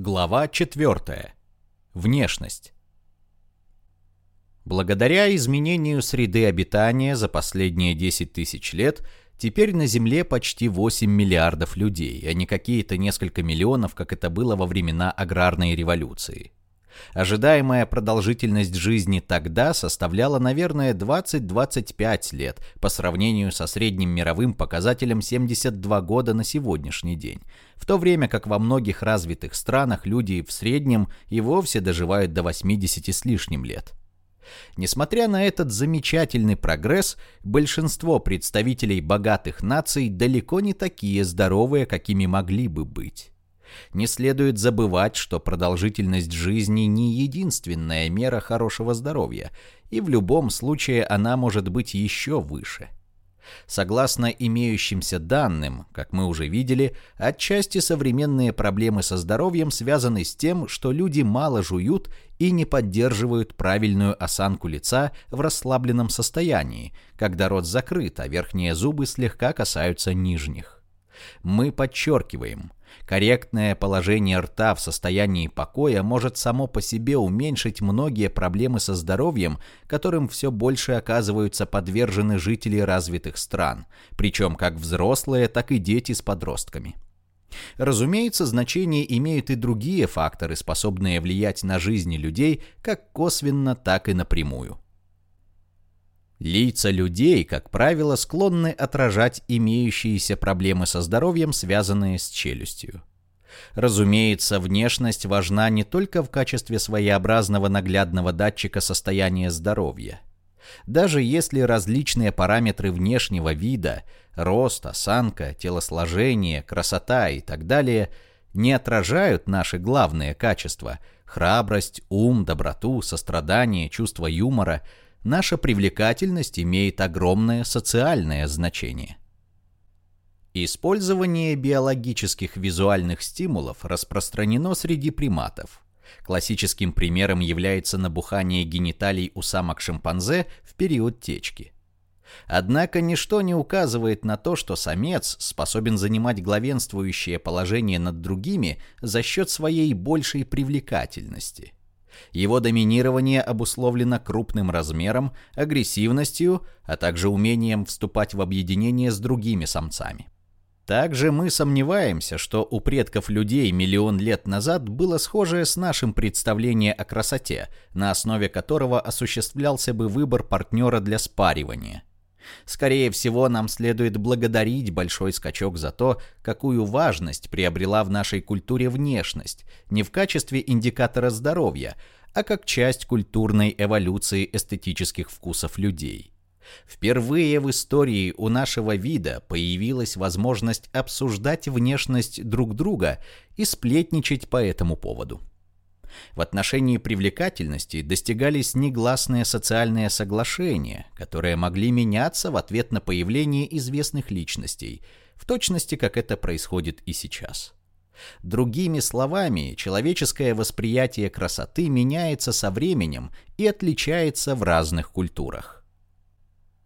Глава 4. Внешность. Благодаря изменению среды обитания за последние 10 тысяч лет теперь на Земле почти 8 миллиардов людей, а не какие-то несколько миллионов, как это было во времена аграрной революции. Ожидаемая продолжительность жизни тогда составляла, наверное, 20-25 лет по сравнению со средним мировым показателем 72 года на сегодняшний день, в то время как во многих развитых странах люди в среднем и вовсе доживают до 80 с лишним лет. Несмотря на этот замечательный прогресс, большинство представителей богатых наций далеко не такие здоровые, какими могли бы быть. Не следует забывать, что продолжительность жизни не единственная мера хорошего здоровья, и в любом случае она может быть еще выше. Согласно имеющимся данным, как мы уже видели, отчасти современные проблемы со здоровьем связаны с тем, что люди мало жуют и не поддерживают правильную осанку лица в расслабленном состоянии, когда рот закрыт, а верхние зубы слегка касаются нижних. Мы подчеркиваем, Корректное положение рта в состоянии покоя может само по себе уменьшить многие проблемы со здоровьем, которым все больше оказываются подвержены жители развитых стран, причем как взрослые, так и дети с подростками. Разумеется, значение имеют и другие факторы, способные влиять на жизни людей как косвенно, так и напрямую. Лица людей, как правило, склонны отражать имеющиеся проблемы со здоровьем, связанные с челюстью. Разумеется, внешность важна не только в качестве своеобразного наглядного датчика состояния здоровья. Даже если различные параметры внешнего вида – рост, осанка, телосложение, красота и так далее – не отражают наши главные качества – храбрость, ум, доброту, сострадание, чувство юмора – наша привлекательность имеет огромное социальное значение. Использование биологических визуальных стимулов распространено среди приматов. Классическим примером является набухание гениталий у самок-шимпанзе в период течки. Однако ничто не указывает на то, что самец способен занимать главенствующее положение над другими за счет своей большей привлекательности – его доминирование обусловлено крупным размером, агрессивностью, а также умением вступать в объединение с другими самцами. Также мы сомневаемся, что у предков людей миллион лет назад было схожее с нашим представление о красоте, на основе которого осуществлялся бы выбор партнера для спаривания. Скорее всего, нам следует благодарить большой скачок за то, какую важность приобрела в нашей культуре внешность, не в качестве индикатора здоровья, а как часть культурной эволюции эстетических вкусов людей. Впервые в истории у нашего вида появилась возможность обсуждать внешность друг друга и сплетничать по этому поводу. В отношении привлекательности достигались негласные социальные соглашения, которые могли меняться в ответ на появление известных личностей, в точности как это происходит и сейчас. Другими словами, человеческое восприятие красоты меняется со временем и отличается в разных культурах.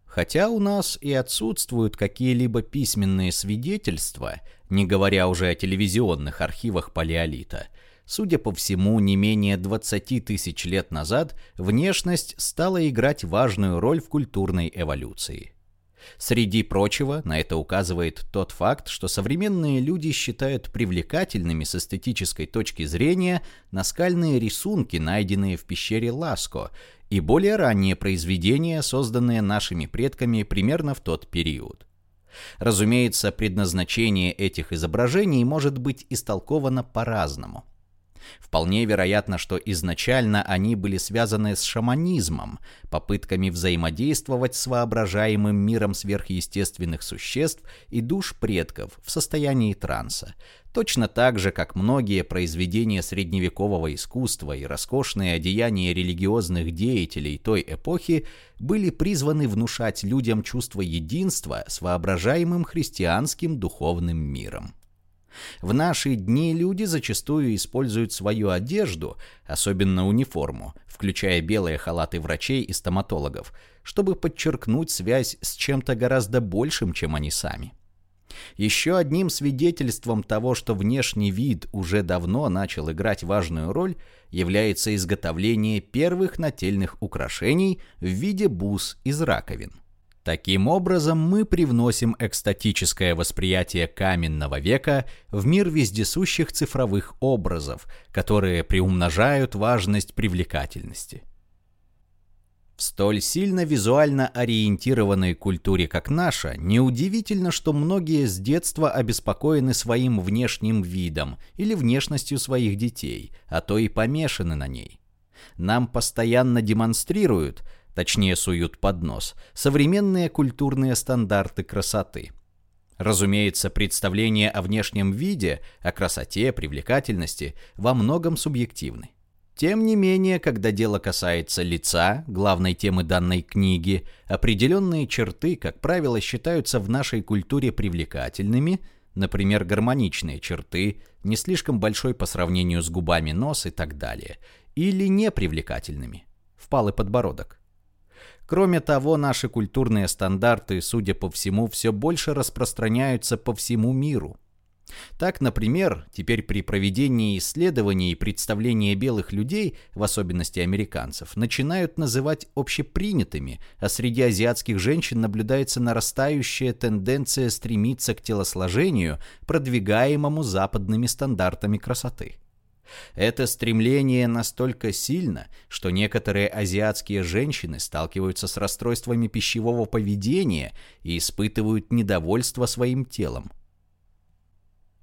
Хотя у нас и отсутствуют какие-либо письменные свидетельства, не говоря уже о телевизионных архивах палеолита – Судя по всему, не менее 20 тысяч лет назад внешность стала играть важную роль в культурной эволюции. Среди прочего, на это указывает тот факт, что современные люди считают привлекательными с эстетической точки зрения наскальные рисунки, найденные в пещере Ласко, и более ранние произведения, созданные нашими предками примерно в тот период. Разумеется, предназначение этих изображений может быть истолковано по-разному – Вполне вероятно, что изначально они были связаны с шаманизмом, попытками взаимодействовать с воображаемым миром сверхъестественных существ и душ предков в состоянии транса, точно так же, как многие произведения средневекового искусства и роскошные одеяния религиозных деятелей той эпохи были призваны внушать людям чувство единства с воображаемым христианским духовным миром. В наши дни люди зачастую используют свою одежду, особенно униформу, включая белые халаты врачей и стоматологов, чтобы подчеркнуть связь с чем-то гораздо большим, чем они сами. Еще одним свидетельством того, что внешний вид уже давно начал играть важную роль, является изготовление первых нательных украшений в виде бус из раковин. Таким образом, мы привносим экстатическое восприятие каменного века в мир вездесущих цифровых образов, которые приумножают важность привлекательности. В столь сильно визуально ориентированной культуре, как наша, неудивительно, что многие с детства обеспокоены своим внешним видом или внешностью своих детей, а то и помешаны на ней. Нам постоянно демонстрируют, точнее суют под нос, современные культурные стандарты красоты. Разумеется, представления о внешнем виде, о красоте, привлекательности во многом субъективны. Тем не менее, когда дело касается лица, главной темы данной книги, определенные черты, как правило, считаются в нашей культуре привлекательными, например, гармоничные черты, не слишком большой по сравнению с губами нос и так далее, или непривлекательными, впалый подбородок. Кроме того, наши культурные стандарты, судя по всему, все больше распространяются по всему миру – так, например, теперь при проведении исследований и представлении белых людей, в особенности американцев, начинают называть общепринятыми, а среди азиатских женщин наблюдается нарастающая тенденция стремиться к телосложению, продвигаемому западными стандартами красоты. Это стремление настолько сильно, что некоторые азиатские женщины сталкиваются с расстройствами пищевого поведения и испытывают недовольство своим телом.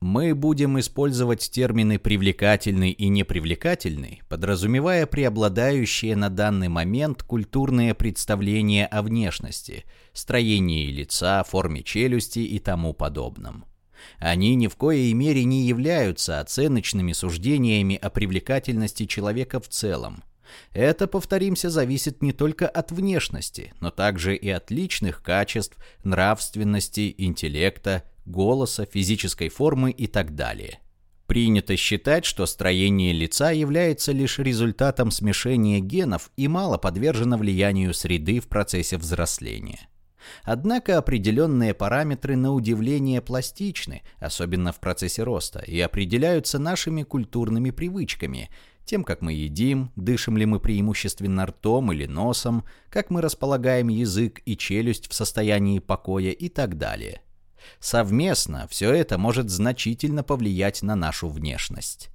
Мы будем использовать термины «привлекательный» и «непривлекательный», подразумевая преобладающие на данный момент культурные представления о внешности, строении лица, форме челюсти и тому подобном. Они ни в коей мере не являются оценочными суждениями о привлекательности человека в целом. Это, повторимся, зависит не только от внешности, но также и от личных качеств, нравственности, интеллекта, голоса, физической формы и так далее. Принято считать, что строение лица является лишь результатом смешения генов и мало подвержено влиянию среды в процессе взросления. Однако определенные параметры на удивление пластичны, особенно в процессе роста, и определяются нашими культурными привычками, тем, как мы едим, дышим ли мы преимущественно ртом или носом, как мы располагаем язык и челюсть в состоянии покоя и так далее. Совместно все это может значительно повлиять на нашу внешность.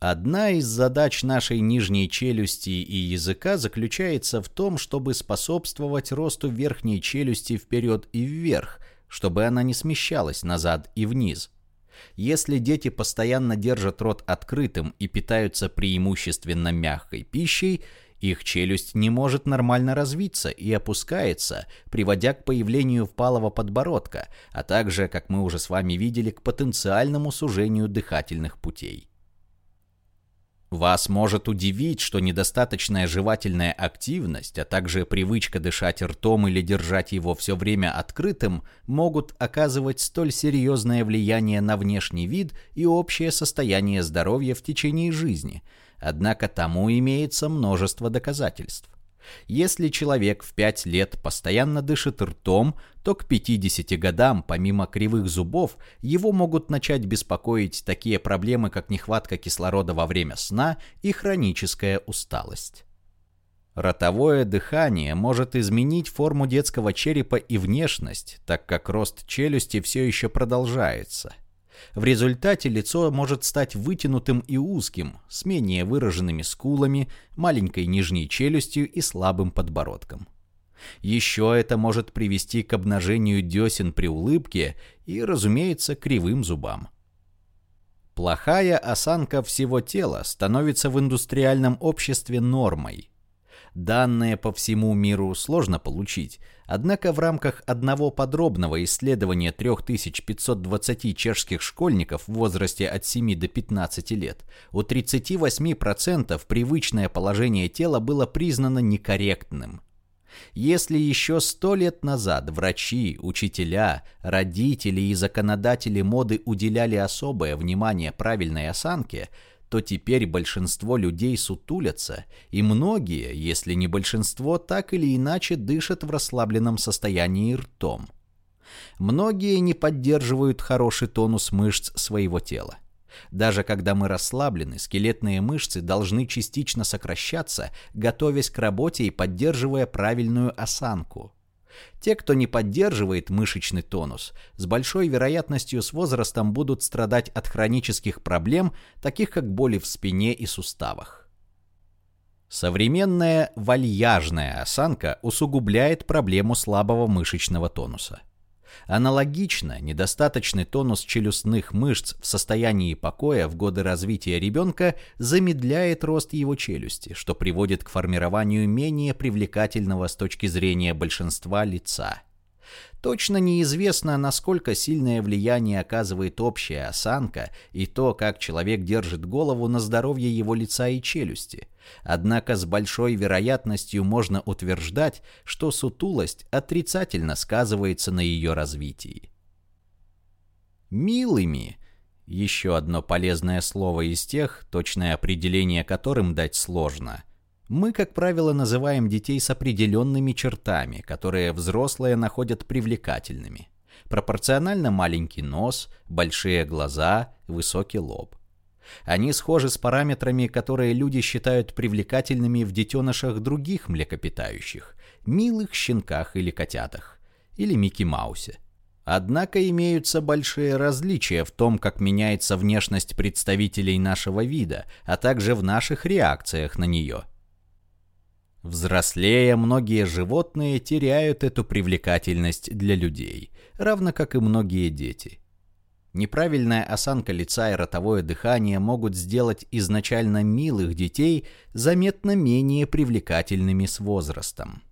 Одна из задач нашей нижней челюсти и языка заключается в том, чтобы способствовать росту верхней челюсти вперед и вверх, чтобы она не смещалась назад и вниз. Если дети постоянно держат рот открытым и питаются преимущественно мягкой пищей, их челюсть не может нормально развиться и опускается, приводя к появлению впалого подбородка, а также, как мы уже с вами видели, к потенциальному сужению дыхательных путей. Вас может удивить, что недостаточная жевательная активность, а также привычка дышать ртом или держать его все время открытым, могут оказывать столь серьезное влияние на внешний вид и общее состояние здоровья в течение жизни – Однако тому имеется множество доказательств. Если человек в 5 лет постоянно дышит ртом, то к 50 годам, помимо кривых зубов, его могут начать беспокоить такие проблемы, как нехватка кислорода во время сна и хроническая усталость. Ротовое дыхание может изменить форму детского черепа и внешность, так как рост челюсти все еще продолжается – в результате лицо может стать вытянутым и узким, с менее выраженными скулами, маленькой нижней челюстью и слабым подбородком. Еще это может привести к обнажению десен при улыбке и, разумеется, кривым зубам. Плохая осанка всего тела становится в индустриальном обществе нормой. Данные по всему миру сложно получить, однако в рамках одного подробного исследования 3520 чешских школьников в возрасте от 7 до 15 лет у 38% привычное положение тела было признано некорректным. Если еще сто лет назад врачи, учителя, родители и законодатели моды уделяли особое внимание правильной осанке – то теперь большинство людей сутулятся, и многие, если не большинство, так или иначе дышат в расслабленном состоянии ртом. Многие не поддерживают хороший тонус мышц своего тела. Даже когда мы расслаблены, скелетные мышцы должны частично сокращаться, готовясь к работе и поддерживая правильную осанку. Те, кто не поддерживает мышечный тонус, с большой вероятностью с возрастом будут страдать от хронических проблем, таких как боли в спине и суставах. Современная вальяжная осанка усугубляет проблему слабого мышечного тонуса. Аналогично, недостаточный тонус челюстных мышц в состоянии покоя в годы развития ребенка замедляет рост его челюсти, что приводит к формированию менее привлекательного с точки зрения большинства лица. Точно неизвестно, насколько сильное влияние оказывает общая осанка и то, как человек держит голову на здоровье его лица и челюсти. Однако с большой вероятностью можно утверждать, что сутулость отрицательно сказывается на ее развитии. Милыми – еще одно полезное слово из тех, точное определение которым дать сложно – мы, как правило, называем детей с определенными чертами, которые взрослые находят привлекательными. Пропорционально маленький нос, большие глаза, высокий лоб. Они схожи с параметрами, которые люди считают привлекательными в детенышах других млекопитающих, милых щенках или котятах, или Микки Маусе. Однако имеются большие различия в том, как меняется внешность представителей нашего вида, а также в наших реакциях на нее – Взрослея, многие животные теряют эту привлекательность для людей, равно как и многие дети. Неправильная осанка лица и ротовое дыхание могут сделать изначально милых детей заметно менее привлекательными с возрастом.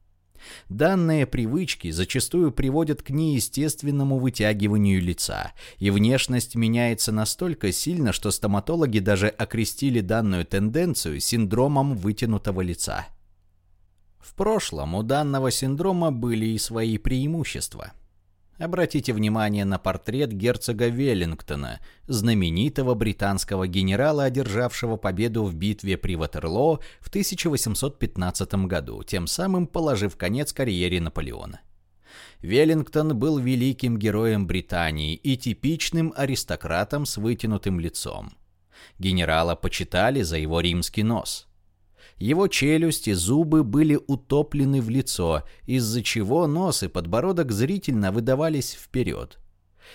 Данные привычки зачастую приводят к неестественному вытягиванию лица, и внешность меняется настолько сильно, что стоматологи даже окрестили данную тенденцию синдромом вытянутого лица – в прошлом у данного синдрома были и свои преимущества. Обратите внимание на портрет герцога Веллингтона, знаменитого британского генерала, одержавшего победу в битве при Ватерлоо в 1815 году, тем самым положив конец карьере Наполеона. Веллингтон был великим героем Британии и типичным аристократом с вытянутым лицом. Генерала почитали за его римский нос – его челюсти, зубы были утоплены в лицо, из-за чего нос и подбородок зрительно выдавались вперед.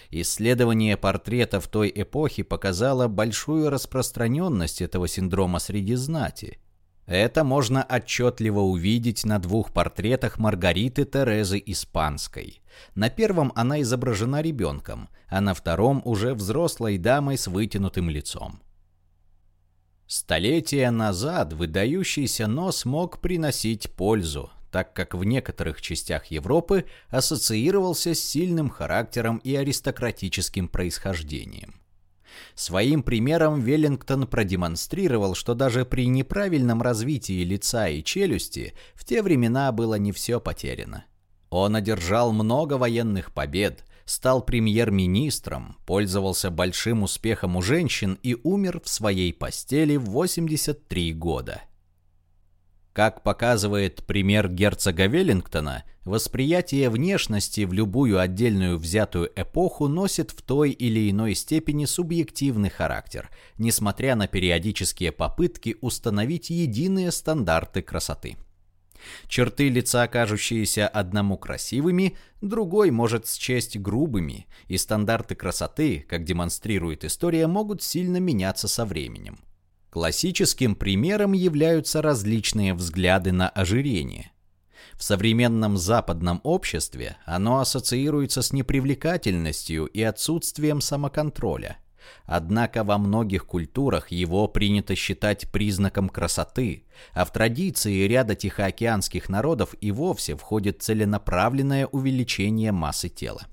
Исследование портретов той эпохи показало большую распространенность этого синдрома среди знати. Это можно отчетливо увидеть на двух портретах Маргариты Терезы Испанской. На первом она изображена ребенком, а на втором уже взрослой дамой с вытянутым лицом. Столетия назад выдающийся нос мог приносить пользу, так как в некоторых частях Европы ассоциировался с сильным характером и аристократическим происхождением. Своим примером Веллингтон продемонстрировал, что даже при неправильном развитии лица и челюсти в те времена было не все потеряно. Он одержал много военных побед, стал премьер-министром, пользовался большим успехом у женщин и умер в своей постели в 83 года. Как показывает пример герцога Веллингтона, восприятие внешности в любую отдельную взятую эпоху носит в той или иной степени субъективный характер, несмотря на периодические попытки установить единые стандарты красоты. Черты лица, кажущиеся одному красивыми, другой может счесть грубыми, и стандарты красоты, как демонстрирует история, могут сильно меняться со временем. Классическим примером являются различные взгляды на ожирение. В современном западном обществе оно ассоциируется с непривлекательностью и отсутствием самоконтроля. Однако во многих культурах его принято считать признаком красоты, а в традиции ряда тихоокеанских народов и вовсе входит целенаправленное увеличение массы тела.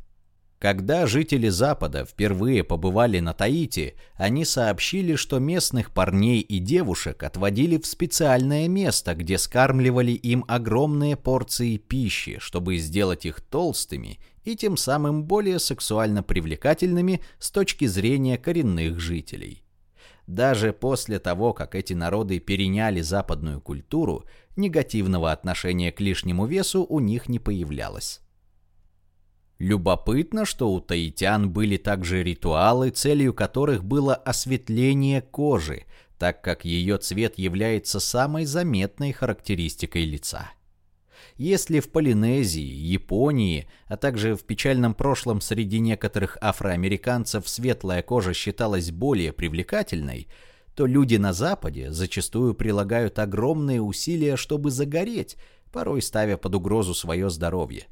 Когда жители Запада впервые побывали на Таити, они сообщили, что местных парней и девушек отводили в специальное место, где скармливали им огромные порции пищи, чтобы сделать их толстыми и тем самым более сексуально привлекательными с точки зрения коренных жителей. Даже после того, как эти народы переняли западную культуру, негативного отношения к лишнему весу у них не появлялось. Любопытно, что у таитян были также ритуалы, целью которых было осветление кожи, так как ее цвет является самой заметной характеристикой лица. Если в Полинезии, Японии, а также в печальном прошлом среди некоторых афроамериканцев светлая кожа считалась более привлекательной, то люди на Западе зачастую прилагают огромные усилия, чтобы загореть, порой ставя под угрозу свое здоровье.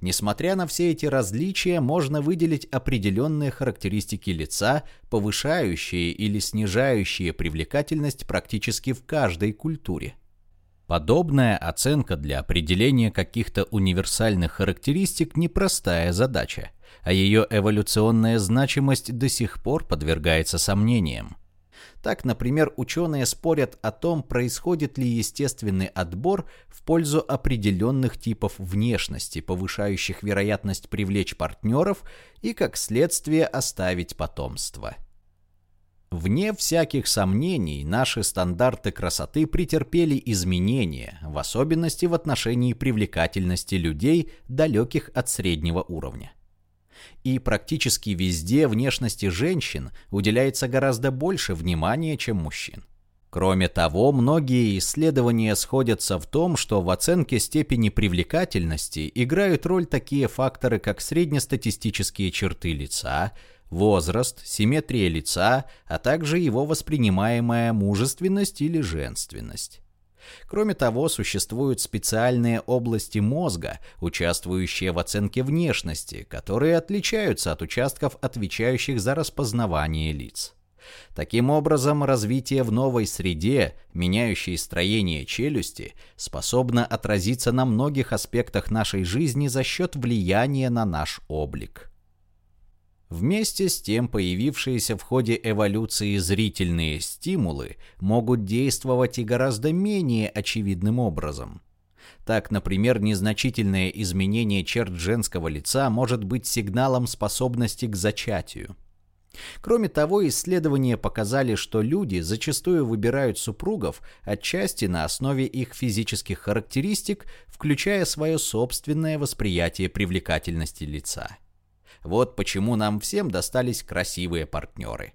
Несмотря на все эти различия, можно выделить определенные характеристики лица, повышающие или снижающие привлекательность практически в каждой культуре. Подобная оценка для определения каких-то универсальных характеристик – непростая задача, а ее эволюционная значимость до сих пор подвергается сомнениям. Так, например, ученые спорят о том, происходит ли естественный отбор в пользу определенных типов внешности, повышающих вероятность привлечь партнеров и, как следствие, оставить потомство. Вне всяких сомнений, наши стандарты красоты претерпели изменения, в особенности в отношении привлекательности людей, далеких от среднего уровня. И практически везде внешности женщин уделяется гораздо больше внимания, чем мужчин. Кроме того, многие исследования сходятся в том, что в оценке степени привлекательности играют роль такие факторы, как среднестатистические черты лица, возраст, симметрия лица, а также его воспринимаемая мужественность или женственность. Кроме того, существуют специальные области мозга, участвующие в оценке внешности, которые отличаются от участков, отвечающих за распознавание лиц. Таким образом, развитие в новой среде, меняющей строение челюсти, способно отразиться на многих аспектах нашей жизни за счет влияния на наш облик. Вместе с тем появившиеся в ходе эволюции зрительные стимулы могут действовать и гораздо менее очевидным образом. Так, например, незначительное изменение черт женского лица может быть сигналом способности к зачатию. Кроме того, исследования показали, что люди зачастую выбирают супругов отчасти на основе их физических характеристик, включая свое собственное восприятие привлекательности лица. Вот почему нам всем достались красивые партнеры.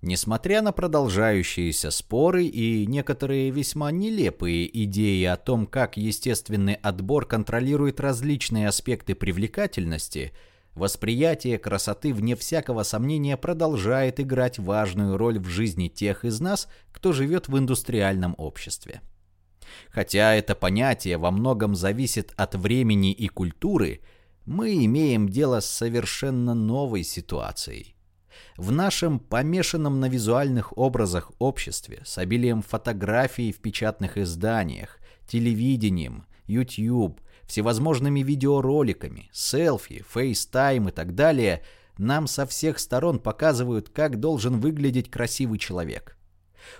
Несмотря на продолжающиеся споры и некоторые весьма нелепые идеи о том, как естественный отбор контролирует различные аспекты привлекательности, восприятие красоты вне всякого сомнения продолжает играть важную роль в жизни тех из нас, кто живет в индустриальном обществе. Хотя это понятие во многом зависит от времени и культуры – мы имеем дело с совершенно новой ситуацией. В нашем помешанном на визуальных образах обществе с обилием фотографий в печатных изданиях, телевидением, YouTube, всевозможными видеороликами, селфи, FaceTime и так далее, нам со всех сторон показывают, как должен выглядеть красивый человек –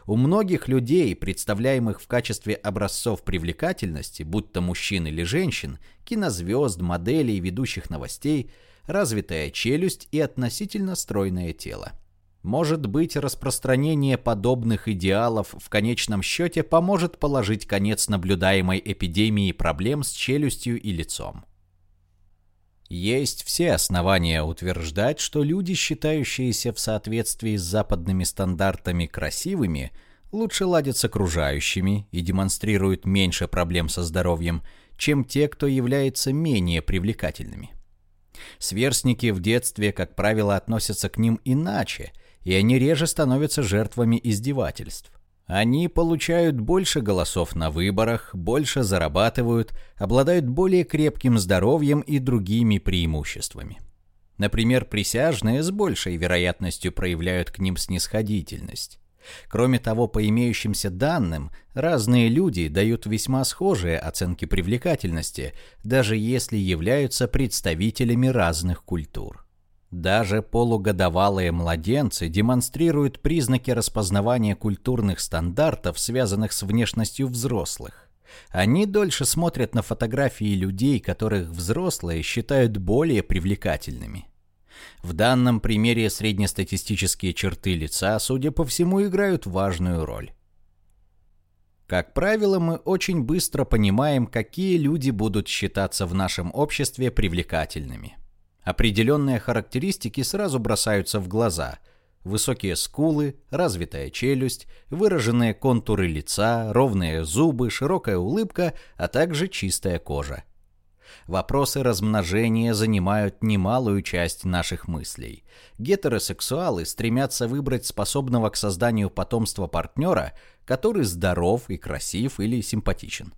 у многих людей, представляемых в качестве образцов привлекательности, будь то мужчин или женщин, кинозвезд, моделей, ведущих новостей, развитая челюсть и относительно стройное тело. Может быть, распространение подобных идеалов в конечном счете поможет положить конец наблюдаемой эпидемии проблем с челюстью и лицом. Есть все основания утверждать, что люди, считающиеся в соответствии с западными стандартами красивыми, лучше ладят с окружающими и демонстрируют меньше проблем со здоровьем, чем те, кто является менее привлекательными. Сверстники в детстве, как правило, относятся к ним иначе, и они реже становятся жертвами издевательств. Они получают больше голосов на выборах, больше зарабатывают, обладают более крепким здоровьем и другими преимуществами. Например, присяжные с большей вероятностью проявляют к ним снисходительность. Кроме того, по имеющимся данным, разные люди дают весьма схожие оценки привлекательности, даже если являются представителями разных культур. Даже полугодовалые младенцы демонстрируют признаки распознавания культурных стандартов, связанных с внешностью взрослых. Они дольше смотрят на фотографии людей, которых взрослые считают более привлекательными. В данном примере среднестатистические черты лица, судя по всему, играют важную роль. Как правило, мы очень быстро понимаем, какие люди будут считаться в нашем обществе привлекательными. Определенные характеристики сразу бросаются в глаза. Высокие скулы, развитая челюсть, выраженные контуры лица, ровные зубы, широкая улыбка, а также чистая кожа. Вопросы размножения занимают немалую часть наших мыслей. Гетеросексуалы стремятся выбрать способного к созданию потомства партнера, который здоров и красив или симпатичен.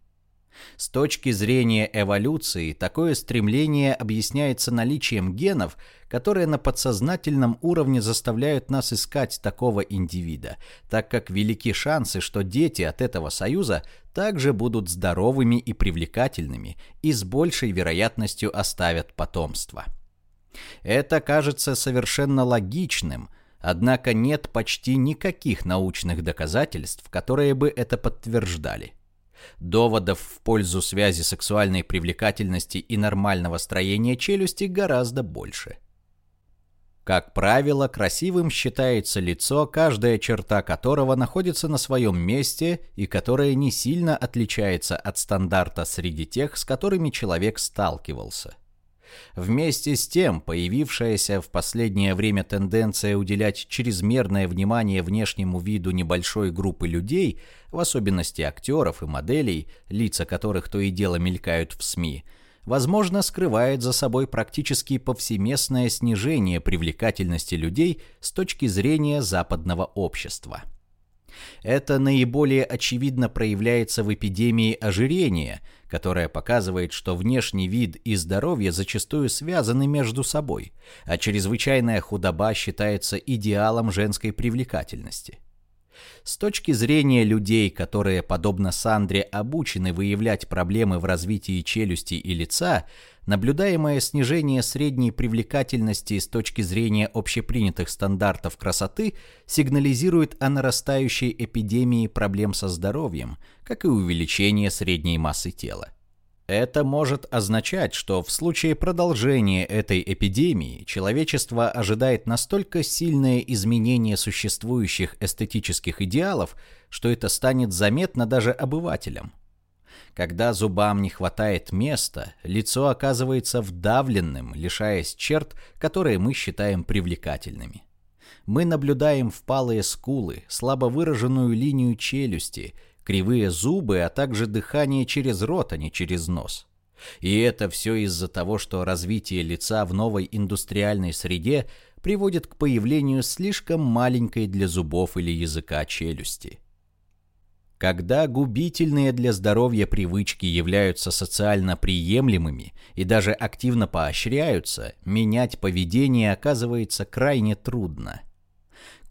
С точки зрения эволюции, такое стремление объясняется наличием генов, которые на подсознательном уровне заставляют нас искать такого индивида, так как велики шансы, что дети от этого союза также будут здоровыми и привлекательными и с большей вероятностью оставят потомство. Это кажется совершенно логичным, однако нет почти никаких научных доказательств, которые бы это подтверждали. Доводов в пользу связи сексуальной привлекательности и нормального строения челюсти гораздо больше. Как правило, красивым считается лицо, каждая черта которого находится на своем месте и которое не сильно отличается от стандарта среди тех, с которыми человек сталкивался. Вместе с тем, появившаяся в последнее время тенденция уделять чрезмерное внимание внешнему виду небольшой группы людей, в особенности актеров и моделей, лица которых то и дело мелькают в СМИ, возможно, скрывает за собой практически повсеместное снижение привлекательности людей с точки зрения западного общества. Это наиболее очевидно проявляется в эпидемии ожирения, которая показывает, что внешний вид и здоровье зачастую связаны между собой, а чрезвычайная худоба считается идеалом женской привлекательности. С точки зрения людей, которые, подобно Сандре, обучены выявлять проблемы в развитии челюсти и лица, наблюдаемое снижение средней привлекательности с точки зрения общепринятых стандартов красоты сигнализирует о нарастающей эпидемии проблем со здоровьем, как и увеличение средней массы тела. Это может означать, что в случае продолжения этой эпидемии человечество ожидает настолько сильное изменение существующих эстетических идеалов, что это станет заметно даже обывателям. Когда зубам не хватает места, лицо оказывается вдавленным, лишаясь черт, которые мы считаем привлекательными. Мы наблюдаем впалые скулы, слабо выраженную линию челюсти, кривые зубы, а также дыхание через рот, а не через нос. И это все из-за того, что развитие лица в новой индустриальной среде приводит к появлению слишком маленькой для зубов или языка челюсти. Когда губительные для здоровья привычки являются социально приемлемыми и даже активно поощряются, менять поведение оказывается крайне трудно –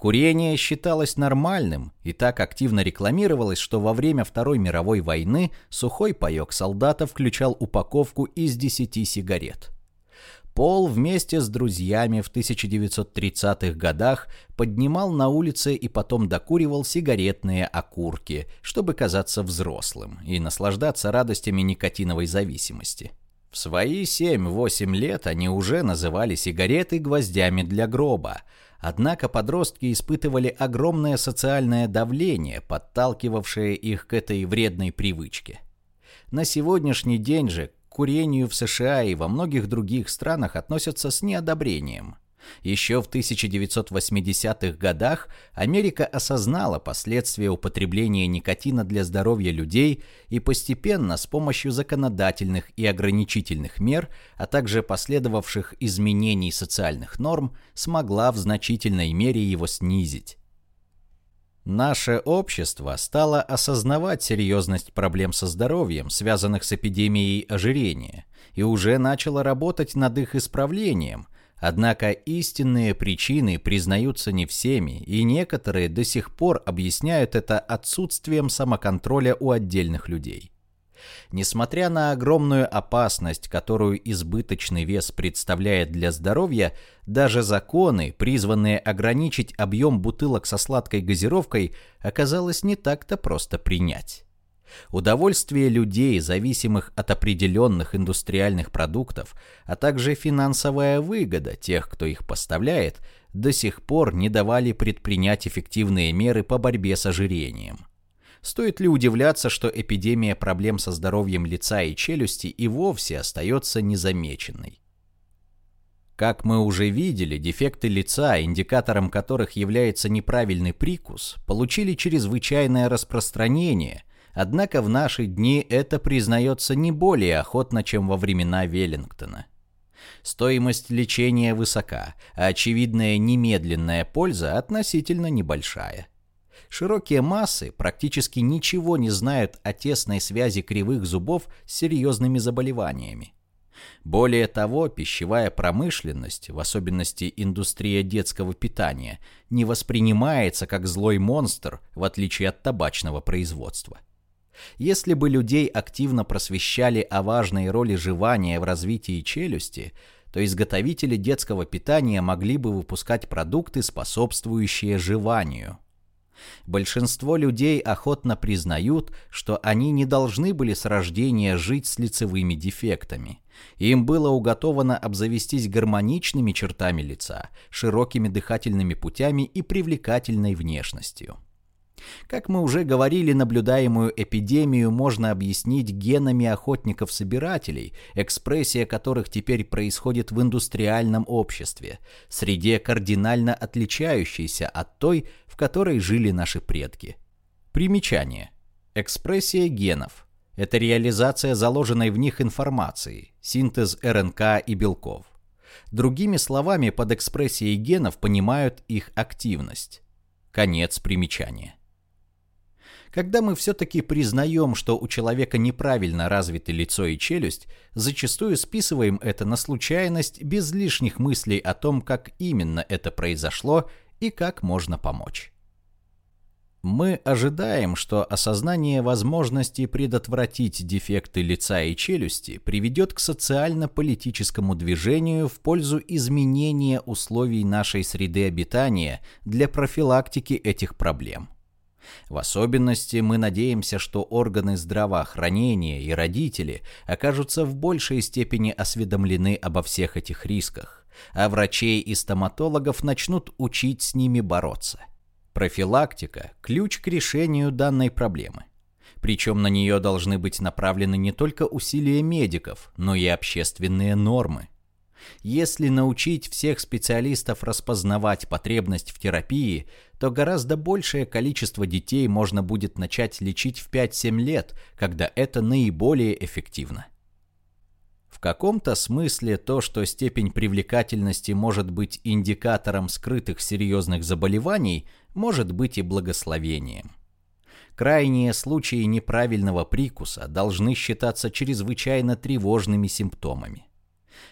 Курение считалось нормальным и так активно рекламировалось, что во время Второй мировой войны сухой паек солдата включал упаковку из 10 сигарет. Пол вместе с друзьями в 1930-х годах поднимал на улице и потом докуривал сигаретные окурки, чтобы казаться взрослым и наслаждаться радостями никотиновой зависимости. В свои 7-8 лет они уже называли сигареты гвоздями для гроба, Однако подростки испытывали огромное социальное давление, подталкивавшее их к этой вредной привычке. На сегодняшний день же курению в США и во многих других странах относятся с неодобрением. Еще в 1980-х годах Америка осознала последствия употребления никотина для здоровья людей и постепенно с помощью законодательных и ограничительных мер, а также последовавших изменений социальных норм, смогла в значительной мере его снизить. Наше общество стало осознавать серьезность проблем со здоровьем, связанных с эпидемией ожирения, и уже начало работать над их исправлением, Однако истинные причины признаются не всеми, и некоторые до сих пор объясняют это отсутствием самоконтроля у отдельных людей. Несмотря на огромную опасность, которую избыточный вес представляет для здоровья, даже законы, призванные ограничить объем бутылок со сладкой газировкой, оказалось не так-то просто принять. Удовольствие людей, зависимых от определенных индустриальных продуктов, а также финансовая выгода тех, кто их поставляет, до сих пор не давали предпринять эффективные меры по борьбе с ожирением. Стоит ли удивляться, что эпидемия проблем со здоровьем лица и челюсти и вовсе остается незамеченной? Как мы уже видели, дефекты лица, индикатором которых является неправильный прикус, получили чрезвычайное распространение, однако в наши дни это признается не более охотно, чем во времена Веллингтона. Стоимость лечения высока, а очевидная немедленная польза относительно небольшая. Широкие массы практически ничего не знают о тесной связи кривых зубов с серьезными заболеваниями. Более того, пищевая промышленность, в особенности индустрия детского питания, не воспринимается как злой монстр, в отличие от табачного производства. Если бы людей активно просвещали о важной роли жевания в развитии челюсти, то изготовители детского питания могли бы выпускать продукты, способствующие жеванию. Большинство людей охотно признают, что они не должны были с рождения жить с лицевыми дефектами. Им было уготовано обзавестись гармоничными чертами лица, широкими дыхательными путями и привлекательной внешностью. Как мы уже говорили, наблюдаемую эпидемию можно объяснить генами охотников-собирателей, экспрессия которых теперь происходит в индустриальном обществе, среде кардинально отличающейся от той, в которой жили наши предки. Примечание. Экспрессия генов – это реализация заложенной в них информации, синтез РНК и белков. Другими словами, под экспрессией генов понимают их активность. Конец примечания. Когда мы все-таки признаем, что у человека неправильно развиты лицо и челюсть, зачастую списываем это на случайность без лишних мыслей о том, как именно это произошло и как можно помочь. Мы ожидаем, что осознание возможности предотвратить дефекты лица и челюсти приведет к социально-политическому движению в пользу изменения условий нашей среды обитания для профилактики этих проблем. В особенности мы надеемся, что органы здравоохранения и родители окажутся в большей степени осведомлены обо всех этих рисках а врачей и стоматологов начнут учить с ними бороться. Профилактика – ключ к решению данной проблемы. Причем на нее должны быть направлены не только усилия медиков, но и общественные нормы. Если научить всех специалистов распознавать потребность в терапии, то гораздо большее количество детей можно будет начать лечить в 5-7 лет, когда это наиболее эффективно. В каком-то смысле то, что степень привлекательности может быть индикатором скрытых серьезных заболеваний, может быть и благословением. Крайние случаи неправильного прикуса должны считаться чрезвычайно тревожными симптомами.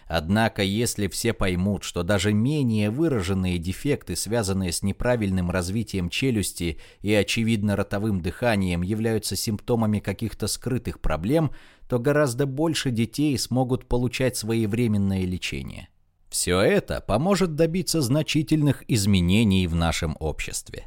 Однако, если все поймут, что даже менее выраженные дефекты, связанные с неправильным развитием челюсти и, очевидно, ротовым дыханием, являются симптомами каких-то скрытых проблем, то гораздо больше детей смогут получать своевременное лечение. Все это поможет добиться значительных изменений в нашем обществе.